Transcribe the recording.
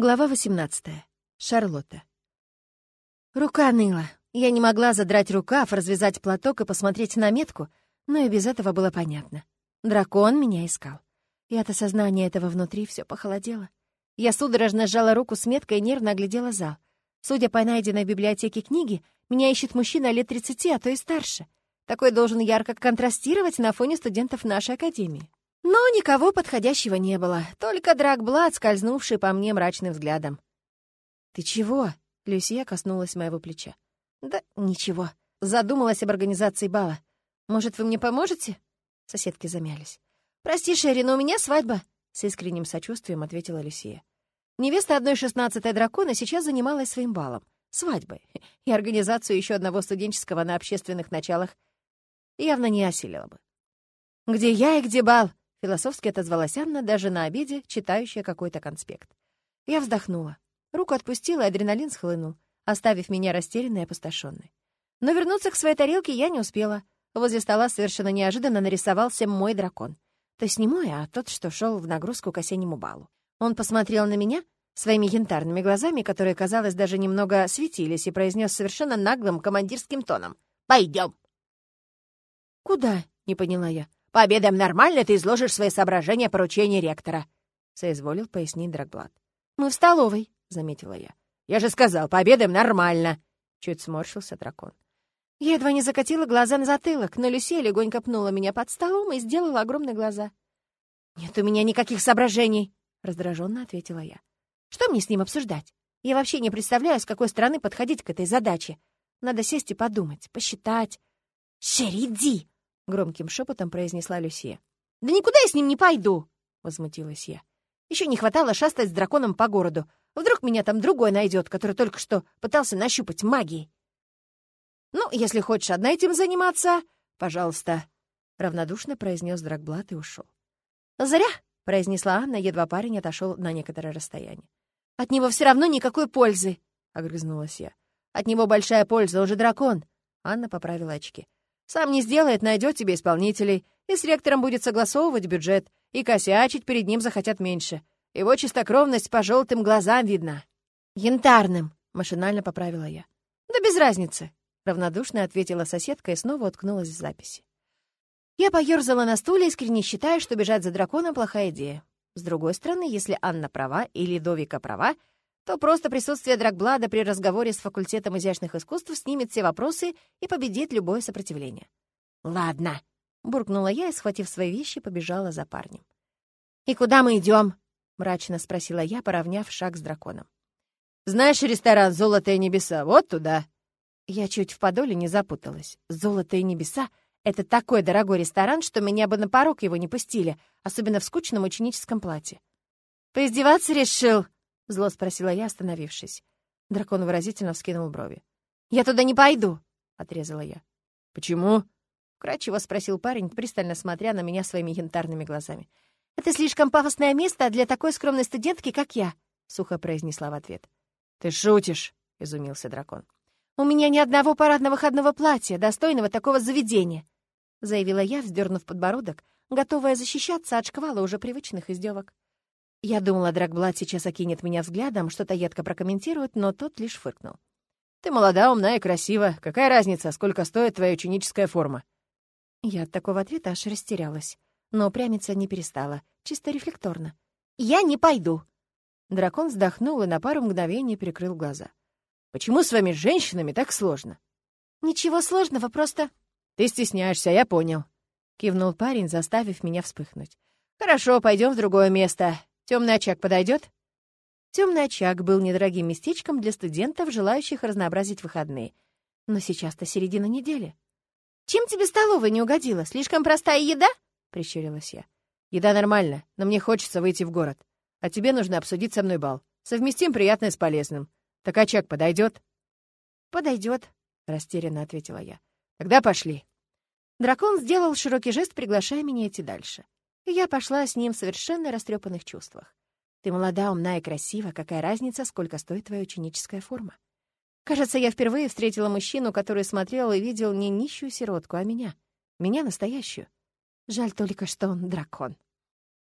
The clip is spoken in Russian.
Глава 18. Шарлотта. Рука ныла. Я не могла задрать рукав, развязать платок и посмотреть на метку, но и без этого было понятно. Дракон меня искал. И от осознания этого внутри все похолодело. Я судорожно сжала руку с меткой и нервно оглядела зал. Судя по найденной в библиотеке книге, меня ищет мужчина лет 30, а то и старше. Такой должен ярко контрастировать на фоне студентов нашей академии. Но никого подходящего не было, только Драгблад, скользнувший по мне мрачным взглядом. «Ты чего?» — Люсия коснулась моего плеча. «Да ничего. Задумалась об организации бала. Может, вы мне поможете?» Соседки замялись. «Прости, Шерри, но у меня свадьба», — с искренним сочувствием ответила Люсия. Невеста одной шестнадцатой дракона сейчас занималась своим балом, свадьбой, и организацию еще одного студенческого на общественных началах явно не осилила бы. «Где я и где бал?» Философски отозвалась Анна, даже на обеде, читающая какой-то конспект. Я вздохнула. Руку отпустила, и адреналин схлынул, оставив меня растерянной и опустошенной. Но вернуться к своей тарелке я не успела. Возле стола совершенно неожиданно нарисовался мой дракон. То есть не мой, а тот, что шел в нагрузку к осеннему балу. Он посмотрел на меня своими янтарными глазами, которые, казалось, даже немного светились, и произнес совершенно наглым командирским тоном. «Пойдем!» «Куда?» — не поняла я. Пообедаем нормально, ты изложишь свои соображения поручения ректора», — соизволил пояснить Драгблат. «Мы в столовой», — заметила я. «Я же сказал, пообедаем нормально», — чуть сморщился дракон. Я едва не закатила глаза на затылок, но Люсия легонько пнула меня под столом и сделала огромные глаза. «Нет у меня никаких соображений», — раздраженно ответила я. «Что мне с ним обсуждать? Я вообще не представляю, с какой стороны подходить к этой задаче. Надо сесть и подумать, посчитать». «Шериди!» Громким шепотом произнесла Люсия. «Да никуда я с ним не пойду!» — возмутилась я. Еще не хватало шастать с драконом по городу. Вдруг меня там другой найдет, который только что пытался нащупать магией. «Ну, если хочешь одна этим заниматься, пожалуйста», — равнодушно произнес Драгблат и ушел. «Зря», — произнесла Анна, едва парень отошел на некоторое расстояние. «От него все равно никакой пользы», — огрызнулась я. «От него большая польза, он же дракон», — Анна поправила очки. Сам не сделает, найдет тебе исполнителей, и с ректором будет согласовывать бюджет, и косячить перед ним захотят меньше. Его чистокровность по желтым глазам видна. «Янтарным», — машинально поправила я. «Да без разницы», — равнодушно ответила соседка и снова уткнулась в записи. Я поёрзала на стуле, искренне считая, что бежать за драконом — плохая идея. С другой стороны, если Анна права и Ледовика права, то просто присутствие Драгблада при разговоре с факультетом изящных искусств снимет все вопросы и победит любое сопротивление. «Ладно», — буркнула я и, схватив свои вещи, побежала за парнем. «И куда мы идем? мрачно спросила я, поравняв шаг с драконом. «Знаешь ресторан «Золотые небеса»? Вот туда». Я чуть в подоле не запуталась. «Золотые небеса» — это такой дорогой ресторан, что меня бы на порог его не пустили, особенно в скучном ученическом платье. «Поиздеваться решил?» — зло спросила я, остановившись. Дракон выразительно вскинул брови. «Я туда не пойду!» — отрезала я. «Почему?» — кратчево спросил парень, пристально смотря на меня своими янтарными глазами. «Это слишком пафосное место для такой скромной студентки, как я», — сухо произнесла в ответ. «Ты шутишь!» — изумился дракон. «У меня ни одного парадно-выходного платья, достойного такого заведения», — заявила я, вздернув подбородок, готовая защищаться от шквала уже привычных издевок. Я думала, Драгблад сейчас окинет меня взглядом, что-то едко прокомментирует, но тот лишь фыркнул. «Ты молода, умна и красива. Какая разница, сколько стоит твоя ученическая форма?» Я от такого ответа аж растерялась, но прямиться не перестала, чисто рефлекторно. «Я не пойду!» Дракон вздохнул и на пару мгновений прикрыл глаза. «Почему с вами, женщинами, так сложно?» «Ничего сложного, просто...» «Ты стесняешься, я понял», — кивнул парень, заставив меня вспыхнуть. «Хорошо, пойдем в другое место. Темный очаг подойдет? Темный очаг был недорогим местечком для студентов, желающих разнообразить выходные. Но сейчас-то середина недели. «Чем тебе столовая не угодила? Слишком простая еда?» — прищурилась я. «Еда нормально, но мне хочется выйти в город. А тебе нужно обсудить со мной бал. Совместим приятное с полезным. Так очаг подойдет? «Подойдет», — растерянно ответила я. «Тогда пошли». Дракон сделал широкий жест, приглашая меня идти дальше я пошла с ним в совершенно растрепанных чувствах. Ты молода, умна и красива, какая разница, сколько стоит твоя ученическая форма? Кажется, я впервые встретила мужчину, который смотрел и видел не нищую сиротку, а меня. Меня настоящую. Жаль только, что он дракон.